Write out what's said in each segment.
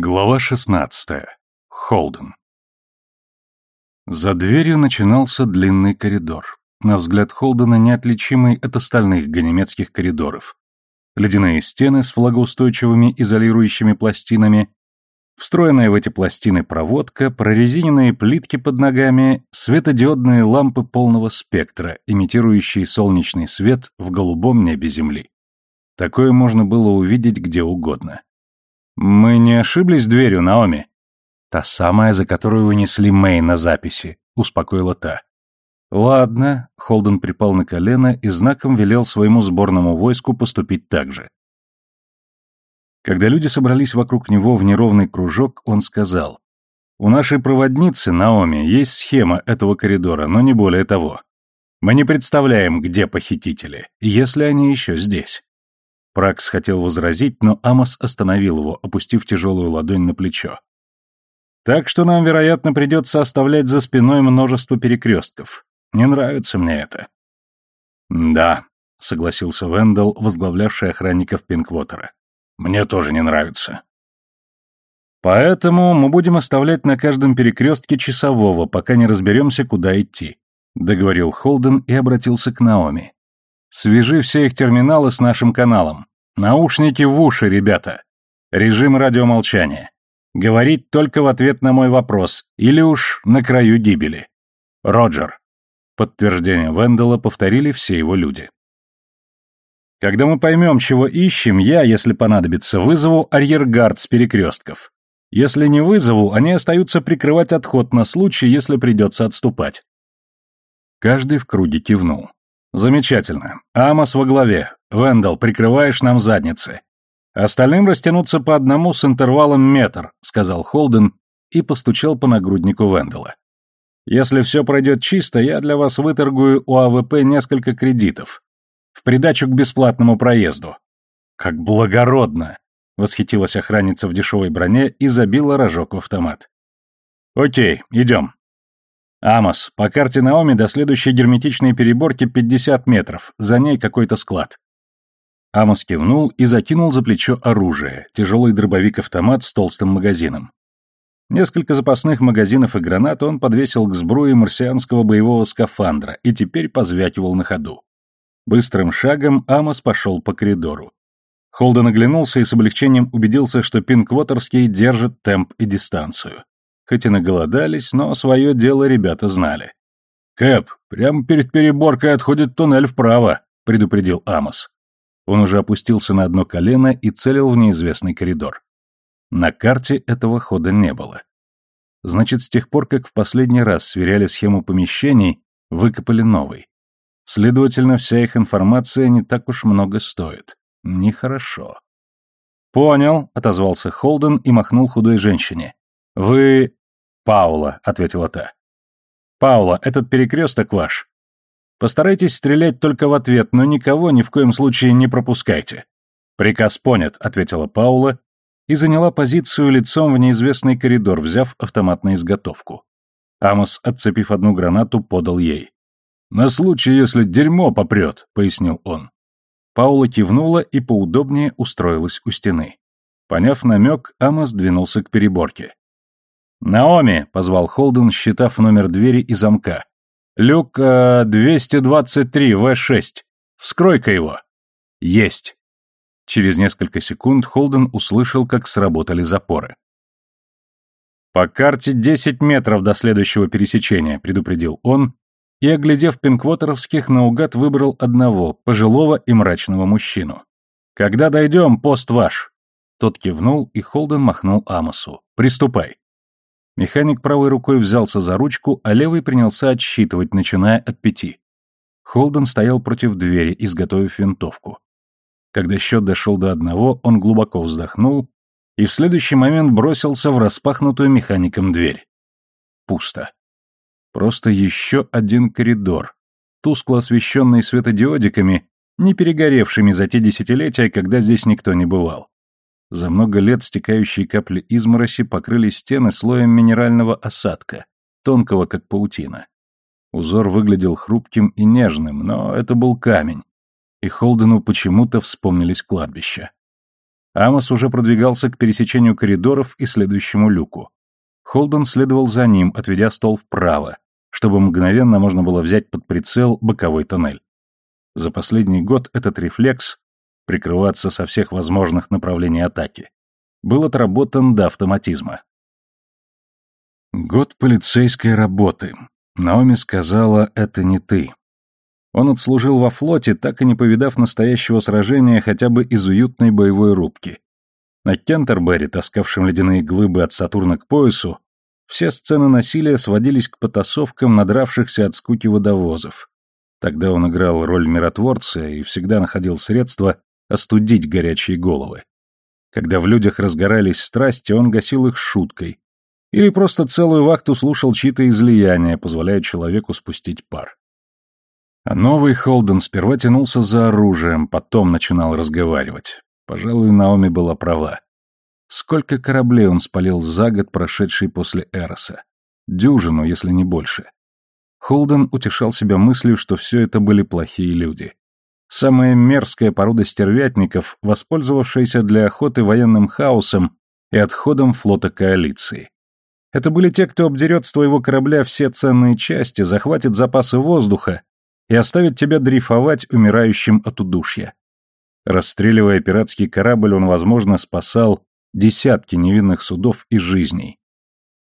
Глава 16. Холден. За дверью начинался длинный коридор, на взгляд Холдена неотличимый от остальных ганемецких коридоров. Ледяные стены с влагоустойчивыми изолирующими пластинами, встроенная в эти пластины проводка, прорезиненные плитки под ногами, светодиодные лампы полного спектра, имитирующие солнечный свет в голубом небе Земли. Такое можно было увидеть где угодно. «Мы не ошиблись дверью, Наоми?» «Та самая, за которую унесли Мэй на записи», — успокоила та. «Ладно», — Холден припал на колено и знаком велел своему сборному войску поступить так же. Когда люди собрались вокруг него в неровный кружок, он сказал, «У нашей проводницы, Наоми, есть схема этого коридора, но не более того. Мы не представляем, где похитители, если они еще здесь. Пракс хотел возразить, но Амос остановил его, опустив тяжелую ладонь на плечо. «Так что нам, вероятно, придется оставлять за спиной множество перекрестков. Не нравится мне это». «Да», — согласился Вендел, возглавлявший охранников Пинквотера. «Мне тоже не нравится». «Поэтому мы будем оставлять на каждом перекрестке часового, пока не разберемся, куда идти», — договорил Холден и обратился к Наоми. Свяжи все их терминалы с нашим каналом. Наушники в уши, ребята. Режим радиомолчания. Говорить только в ответ на мой вопрос, или уж на краю гибели. Роджер. Подтверждение Вендела повторили все его люди. Когда мы поймем, чего ищем, я, если понадобится, вызову арьергард с перекрестков. Если не вызову, они остаются прикрывать отход на случай, если придется отступать. Каждый в круге кивнул. Замечательно. Амос во главе. Вендел, прикрываешь нам задницы. Остальным растянуться по одному с интервалом метр, сказал Холден и постучал по нагруднику Вендела. Если все пройдет чисто, я для вас выторгую у АВП несколько кредитов. В придачу к бесплатному проезду. Как благородно! Восхитилась охранница в дешевой броне и забила рожок в автомат. Окей, идем. «Амос, по карте Наоми до следующей герметичной переборки 50 метров, за ней какой-то склад». Амос кивнул и закинул за плечо оружие, тяжелый дробовик-автомат с толстым магазином. Несколько запасных магазинов и гранат он подвесил к сбруе марсианского боевого скафандра и теперь позвякивал на ходу. Быстрым шагом Амос пошел по коридору. Холден оглянулся и с облегчением убедился, что Пинквотерский держит темп и дистанцию. Хоть и наголодались, но свое дело ребята знали. «Кэп, прямо перед переборкой отходит туннель вправо», — предупредил Амос. Он уже опустился на одно колено и целил в неизвестный коридор. На карте этого хода не было. Значит, с тех пор, как в последний раз сверяли схему помещений, выкопали новый. Следовательно, вся их информация не так уж много стоит. Нехорошо. «Понял», — отозвался Холден и махнул худой женщине. «Вы «Паула», — ответила та. «Паула, этот перекресток ваш. Постарайтесь стрелять только в ответ, но никого ни в коем случае не пропускайте». «Приказ понят», — ответила Паула и заняла позицию лицом в неизвестный коридор, взяв автомат на изготовку. Амос, отцепив одну гранату, подал ей. «На случай, если дерьмо попрет», — пояснил он. Паула кивнула и поудобнее устроилась у стены. Поняв намек, Амос двинулся к переборке. «Наоми!» — позвал Холден, считав номер двери и замка. «Люк э, 223, В6. Вскрой-ка его!» «Есть!» Через несколько секунд Холден услышал, как сработали запоры. «По карте 10 метров до следующего пересечения», — предупредил он, и, оглядев пинквотеровских, наугад выбрал одного, пожилого и мрачного мужчину. «Когда дойдем, пост ваш!» Тот кивнул, и Холден махнул Амосу. «Приступай!» Механик правой рукой взялся за ручку, а левый принялся отсчитывать, начиная от пяти. Холден стоял против двери, изготовив винтовку. Когда счет дошел до одного, он глубоко вздохнул и в следующий момент бросился в распахнутую механиком дверь. Пусто. Просто еще один коридор, тускло освещенный светодиодиками, не перегоревшими за те десятилетия, когда здесь никто не бывал. За много лет стекающие капли измороси покрыли стены слоем минерального осадка, тонкого как паутина. Узор выглядел хрупким и нежным, но это был камень, и Холдену почему-то вспомнились кладбища. Амос уже продвигался к пересечению коридоров и следующему люку. Холден следовал за ним, отведя стол вправо, чтобы мгновенно можно было взять под прицел боковой тоннель. За последний год этот рефлекс, прикрываться со всех возможных направлений атаки, был отработан до автоматизма. Год полицейской работы. Наоми сказала, это не ты. Он отслужил во флоте, так и не повидав настоящего сражения хотя бы из уютной боевой рубки. На Кентербери, таскавшем ледяные глыбы от Сатурна к поясу, все сцены насилия сводились к потасовкам надравшихся от скуки водовозов. Тогда он играл роль миротворца и всегда находил средства остудить горячие головы. Когда в людях разгорались страсти, он гасил их шуткой. Или просто целую вахту слушал чьи-то излияния, позволяя человеку спустить пар. А новый Холден сперва тянулся за оружием, потом начинал разговаривать. Пожалуй, Наоми была права. Сколько кораблей он спалил за год, прошедший после Эроса? Дюжину, если не больше. Холден утешал себя мыслью, что все это были плохие люди. Самая мерзкая порода стервятников, воспользовавшаяся для охоты военным хаосом и отходом флота коалиции. Это были те, кто обдерет с твоего корабля все ценные части, захватит запасы воздуха и оставит тебя дрейфовать умирающим от удушья. Расстреливая пиратский корабль, он, возможно, спасал десятки невинных судов и жизней.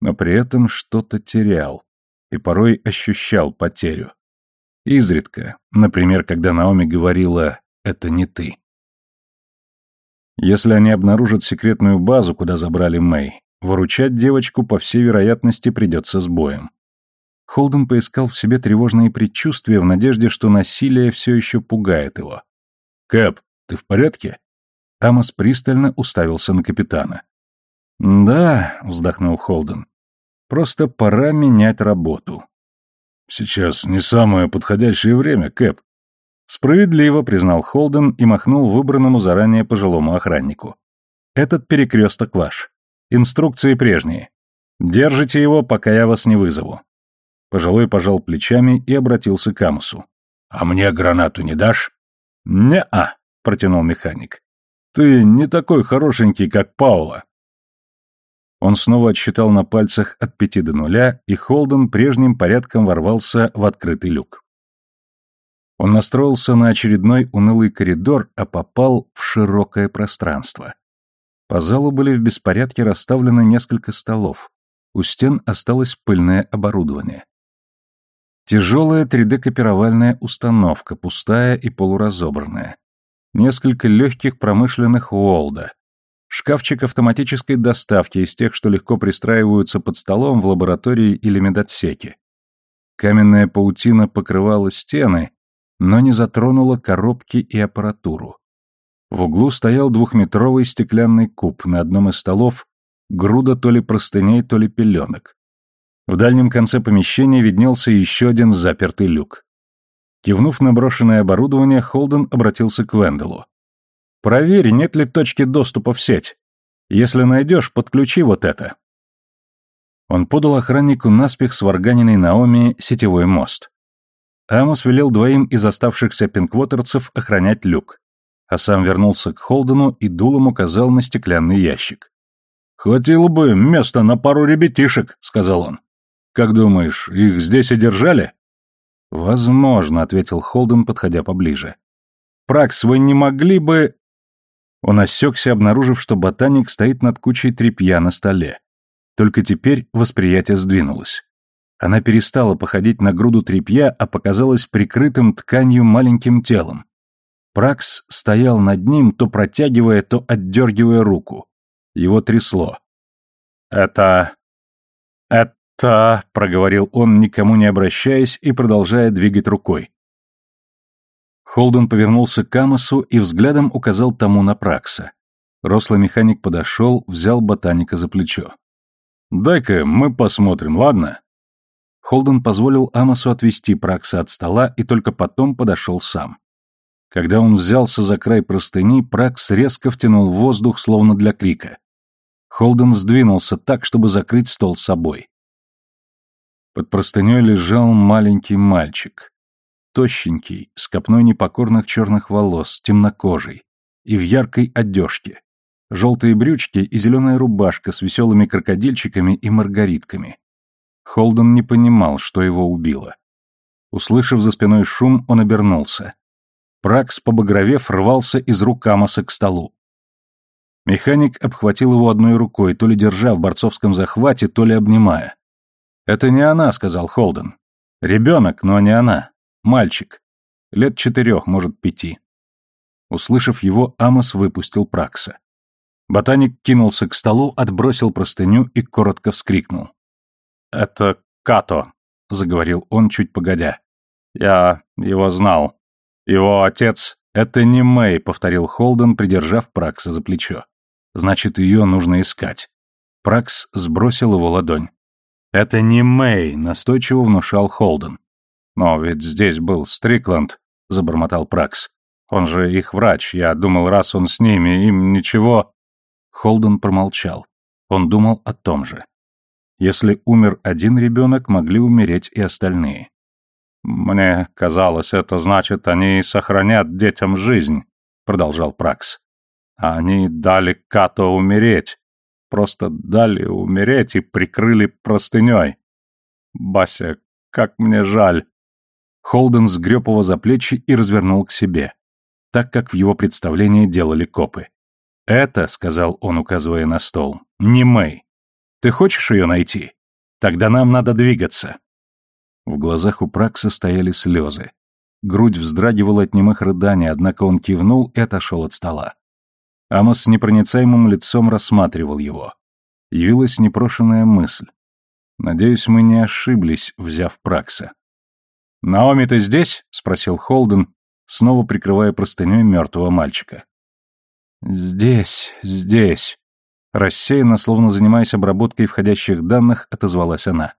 Но при этом что-то терял и порой ощущал потерю. Изредка, например, когда Наоми говорила «это не ты». Если они обнаружат секретную базу, куда забрали Мэй, выручать девочку, по всей вероятности, придется с боем. Холден поискал в себе тревожные предчувствия в надежде, что насилие все еще пугает его. «Кэп, ты в порядке?» Амос пристально уставился на капитана. «Да», — вздохнул Холден, — «просто пора менять работу». «Сейчас не самое подходящее время, Кэп». Справедливо признал Холден и махнул выбранному заранее пожилому охраннику. «Этот перекресток ваш. Инструкции прежние. Держите его, пока я вас не вызову. Пожилой пожал плечами и обратился к Амусу. «А мне гранату не дашь?» «Не-а», — протянул механик. «Ты не такой хорошенький, как Паула». Он снова отсчитал на пальцах от пяти до нуля, и Холден прежним порядком ворвался в открытый люк. Он настроился на очередной унылый коридор, а попал в широкое пространство. По залу были в беспорядке расставлены несколько столов. У стен осталось пыльное оборудование. Тяжелая 3D-копировальная установка, пустая и полуразобранная. Несколько легких промышленных Уолда. Шкафчик автоматической доставки из тех, что легко пристраиваются под столом в лаборатории или медотсеке. Каменная паутина покрывала стены, но не затронула коробки и аппаратуру. В углу стоял двухметровый стеклянный куб, на одном из столов груда то ли простыней, то ли пеленок. В дальнем конце помещения виднелся еще один запертый люк. Кивнув на брошенное оборудование, Холден обратился к Венделу. «Проверь, нет ли точки доступа в сеть. Если найдешь, подключи вот это». Он подал охраннику наспех сварганенный Наоми сетевой мост. Амос велел двоим из оставшихся пинквотерцев охранять люк, а сам вернулся к Холдену и дулом указал на стеклянный ящик. «Хватило бы места на пару ребятишек», — сказал он. Как думаешь, их здесь и держали? Возможно, ответил Холден, подходя поближе. Пракс, вы не могли бы Он осекся, обнаружив, что ботаник стоит над кучей тряпья на столе. Только теперь восприятие сдвинулось. Она перестала походить на груду тряпья, а показалась прикрытым тканью маленьким телом. Пракс стоял над ним, то протягивая, то отдергивая руку. Его трясло. «Это... это...» Проговорил он, никому не обращаясь и продолжая двигать рукой. Холден повернулся к Амосу и взглядом указал тому на Пракса. Рослый механик подошел, взял ботаника за плечо. «Дай-ка мы посмотрим, ладно?» Холден позволил Амосу отвести Пракса от стола и только потом подошел сам. Когда он взялся за край простыни, Пракс резко втянул воздух, словно для крика. Холден сдвинулся так, чтобы закрыть стол собой. Под простыней лежал маленький мальчик. Тощенький, с копной непокорных черных волос, темнокожий и в яркой одежке. желтые брючки и зеленая рубашка с веселыми крокодильчиками и маргаритками. Холден не понимал, что его убило. Услышав за спиной шум, он обернулся. Пракс, побагровев, рвался из рук Амоса к столу. Механик обхватил его одной рукой, то ли держа в борцовском захвате, то ли обнимая. «Это не она», — сказал Холден. «Ребенок, но не она. Мальчик. Лет четырех, может, пяти». Услышав его, Амос выпустил Пракса. Ботаник кинулся к столу, отбросил простыню и коротко вскрикнул. «Это Като», — заговорил он чуть погодя. «Я его знал. Его отец...» «Это не Мэй», — повторил Холден, придержав Пракса за плечо. «Значит, ее нужно искать». Пракс сбросил его ладонь. «Это не Мэй», — настойчиво внушал Холден. «Но ведь здесь был Стрикланд», — забормотал Пракс. «Он же их врач. Я думал, раз он с ними, им ничего...» Холден промолчал. Он думал о том же. Если умер один ребенок, могли умереть и остальные. «Мне казалось, это значит, они сохранят детям жизнь», — продолжал Пракс. «Они дали Като умереть. Просто дали умереть и прикрыли простыней. Бася, как мне жаль». Холден сгреб его за плечи и развернул к себе, так как в его представлении делали копы. «Это», — сказал он, указывая на стол, — «не Мэй. Ты хочешь ее найти? Тогда нам надо двигаться». В глазах у Пракса стояли слезы. Грудь вздрагивала от немых рыданий, однако он кивнул и отошел от стола. Амос с непроницаемым лицом рассматривал его. Явилась непрошенная мысль. Надеюсь, мы не ошиблись, взяв Пракса. «Наоми, ты здесь?» — спросил Холден, снова прикрывая простыней мертвого мальчика. «Здесь, здесь», — рассеянно, словно занимаясь обработкой входящих данных, отозвалась она.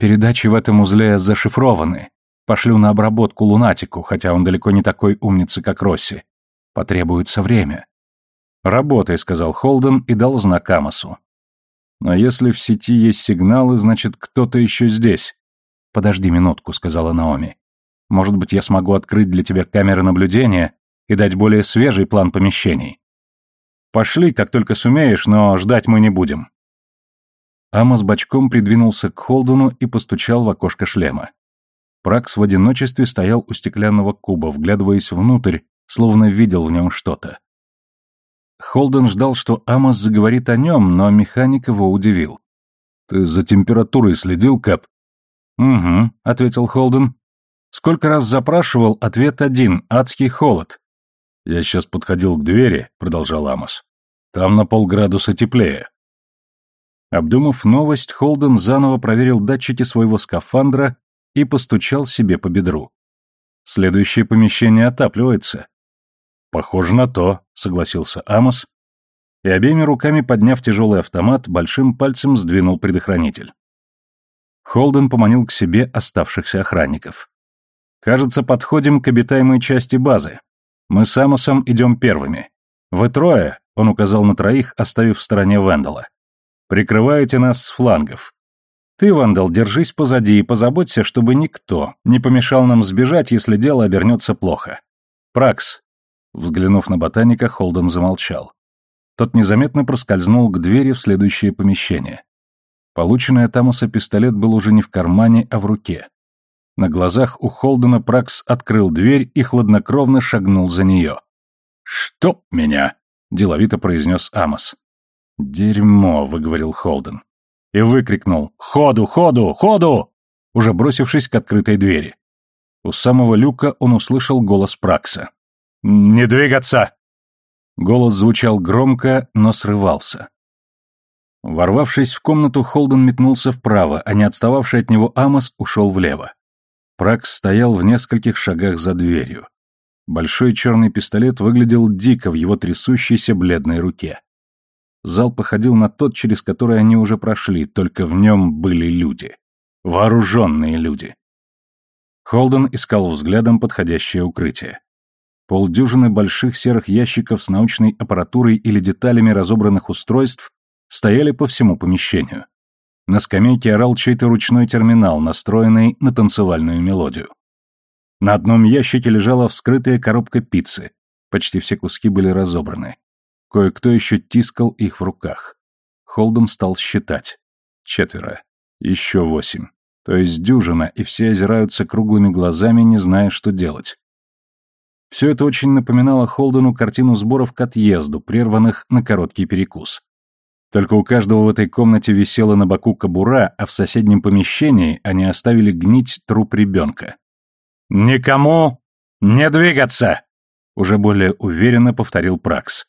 Передачи в этом узле зашифрованы. Пошлю на обработку лунатику, хотя он далеко не такой умница, как Росси. Потребуется время. «Работай», — сказал Холден и дал знак Амосу. «Но если в сети есть сигналы, значит, кто-то еще здесь». «Подожди минутку», — сказала Наоми. «Может быть, я смогу открыть для тебя камеры наблюдения и дать более свежий план помещений». «Пошли, как только сумеешь, но ждать мы не будем». Амос бочком придвинулся к Холдену и постучал в окошко шлема. Пракс в одиночестве стоял у стеклянного куба, вглядываясь внутрь, словно видел в нем что-то. Холден ждал, что Амос заговорит о нем, но механик его удивил. «Ты за температурой следил, Кэп?» «Угу», — ответил Холден. «Сколько раз запрашивал, ответ один — адский холод». «Я сейчас подходил к двери», — продолжал Амос. «Там на полградуса теплее». Обдумав новость, Холден заново проверил датчики своего скафандра и постучал себе по бедру. Следующее помещение отапливается. Похоже на то, согласился Амос, и обеими руками, подняв тяжелый автомат, большим пальцем сдвинул предохранитель. Холден поманил к себе оставшихся охранников. «Кажется, подходим к обитаемой части базы. Мы с Амосом идем первыми. Вы трое», — он указал на троих, оставив в стороне Вендела. Прикрываете нас с флангов. Ты, Вандал, держись позади и позаботься, чтобы никто не помешал нам сбежать, если дело обернется плохо. Пракс. Взглянув на ботаника, Холден замолчал. Тот незаметно проскользнул к двери в следующее помещение. Полученный от Амоса пистолет был уже не в кармане, а в руке. На глазах у Холдена Пракс открыл дверь и хладнокровно шагнул за нее. «Чтоб меня!» — деловито произнес Амос. «Дерьмо», — выговорил Холден. И выкрикнул «Ходу, ходу, ходу!» уже бросившись к открытой двери. У самого люка он услышал голос Пракса. «Не двигаться!» Голос звучал громко, но срывался. Ворвавшись в комнату, Холден метнулся вправо, а не отстававший от него Амос ушел влево. Пракс стоял в нескольких шагах за дверью. Большой черный пистолет выглядел дико в его трясущейся бледной руке. Зал походил на тот, через который они уже прошли, только в нем были люди. Вооруженные люди. Холден искал взглядом подходящее укрытие. Полдюжины больших серых ящиков с научной аппаратурой или деталями разобранных устройств стояли по всему помещению. На скамейке орал чей-то ручной терминал, настроенный на танцевальную мелодию. На одном ящике лежала вскрытая коробка пиццы. Почти все куски были разобраны. Кое-кто еще тискал их в руках. Холден стал считать. Четверо. Еще восемь. То есть дюжина, и все озираются круглыми глазами, не зная, что делать. Все это очень напоминало Холдену картину сборов к отъезду, прерванных на короткий перекус. Только у каждого в этой комнате висела на боку кобура, а в соседнем помещении они оставили гнить труп ребенка. «Никому не двигаться!» Уже более уверенно повторил Пракс.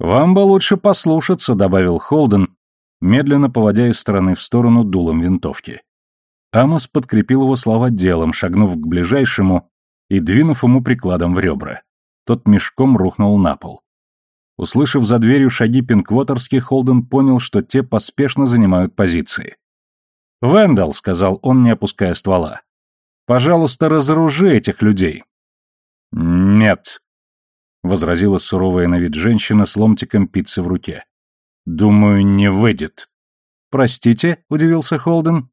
«Вам бы лучше послушаться», — добавил Холден, медленно поводя из стороны в сторону дулом винтовки. Амос подкрепил его слова делом, шагнув к ближайшему и двинув ему прикладом в ребра. Тот мешком рухнул на пол. Услышав за дверью шаги Пинквотерски, Холден понял, что те поспешно занимают позиции. «Вендел», — сказал он, не опуская ствола, — «пожалуйста, разоружи этих людей». «Нет», — возразила суровая на вид женщина с ломтиком пиццы в руке. «Думаю, не выйдет». «Простите», — удивился Холден.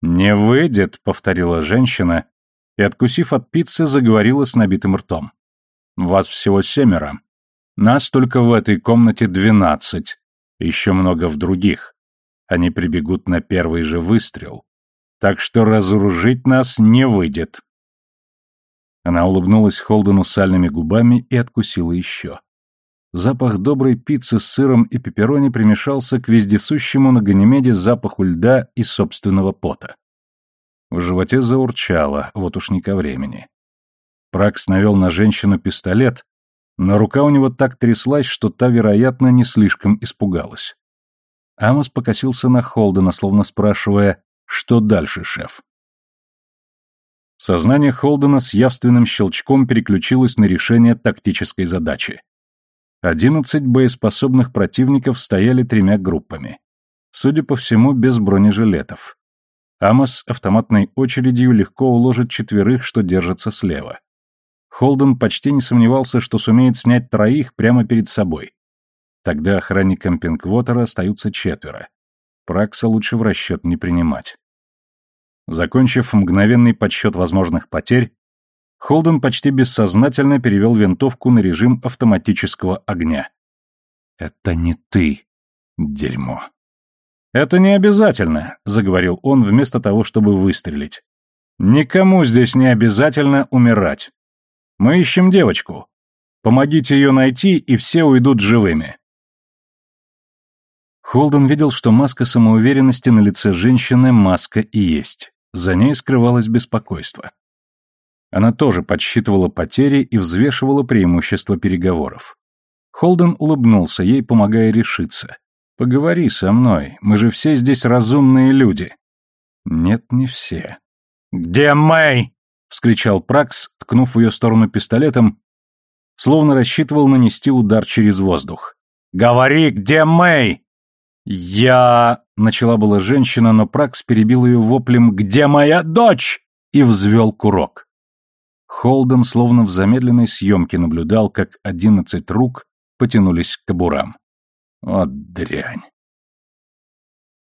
«Не выйдет», — повторила женщина, и, откусив от пиццы, заговорила с набитым ртом. «Вас всего семеро. Нас только в этой комнате двенадцать. Еще много в других. Они прибегут на первый же выстрел. Так что разоружить нас не выйдет». Она улыбнулась Холдену сальными губами и откусила еще. Запах доброй пиццы с сыром и пепперони примешался к вездесущему на Ганимеде запаху льда и собственного пота. В животе заурчало, вот уж не ко времени. Пракс навел на женщину пистолет, но рука у него так тряслась, что та, вероятно, не слишком испугалась. Амос покосился на Холдена, словно спрашивая, что дальше, шеф? Сознание Холдена с явственным щелчком переключилось на решение тактической задачи. Одиннадцать боеспособных противников стояли тремя группами. Судя по всему, без бронежилетов. Амос автоматной очередью легко уложит четверых, что держатся слева. Холден почти не сомневался, что сумеет снять троих прямо перед собой. Тогда охранникам Пинквотера остаются четверо. Пракса лучше в расчет не принимать. Закончив мгновенный подсчет возможных потерь, Холден почти бессознательно перевел винтовку на режим автоматического огня. «Это не ты, дерьмо». «Это не обязательно», — заговорил он вместо того, чтобы выстрелить. «Никому здесь не обязательно умирать. Мы ищем девочку. Помогите ее найти, и все уйдут живыми». Холден видел, что маска самоуверенности на лице женщины маска и есть. За ней скрывалось беспокойство. Она тоже подсчитывала потери и взвешивала преимущества переговоров. Холден улыбнулся ей, помогая решиться. Поговори со мной, мы же все здесь разумные люди. Нет, не все. Где Мэй? Вскричал Пракс, ткнув в ее сторону пистолетом, словно рассчитывал нанести удар через воздух. Говори, где Мэй? Я начала была женщина, но Пракс перебил ее воплем «Где моя дочь?» и взвел курок. Холден словно в замедленной съемке наблюдал, как одиннадцать рук потянулись к кобурам. Вот дрянь.